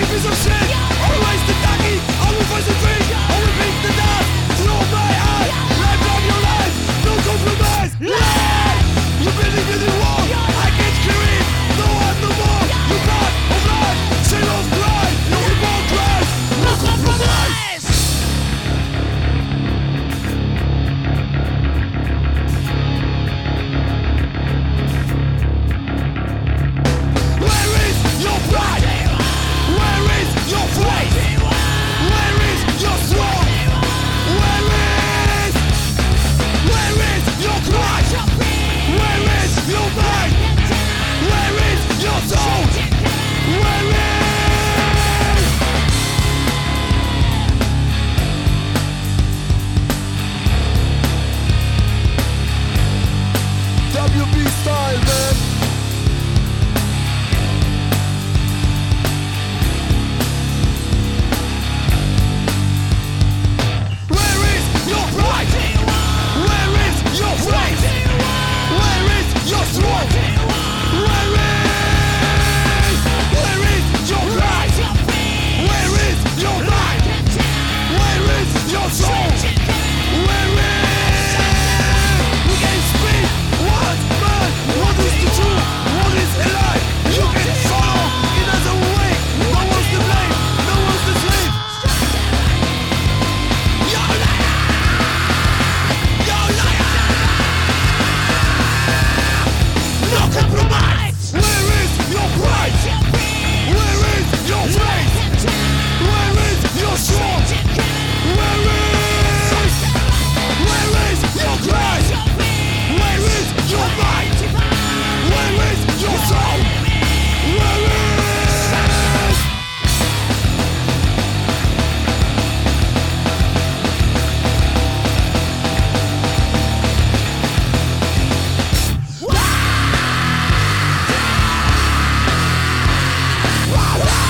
fucking piece of shit! Wow.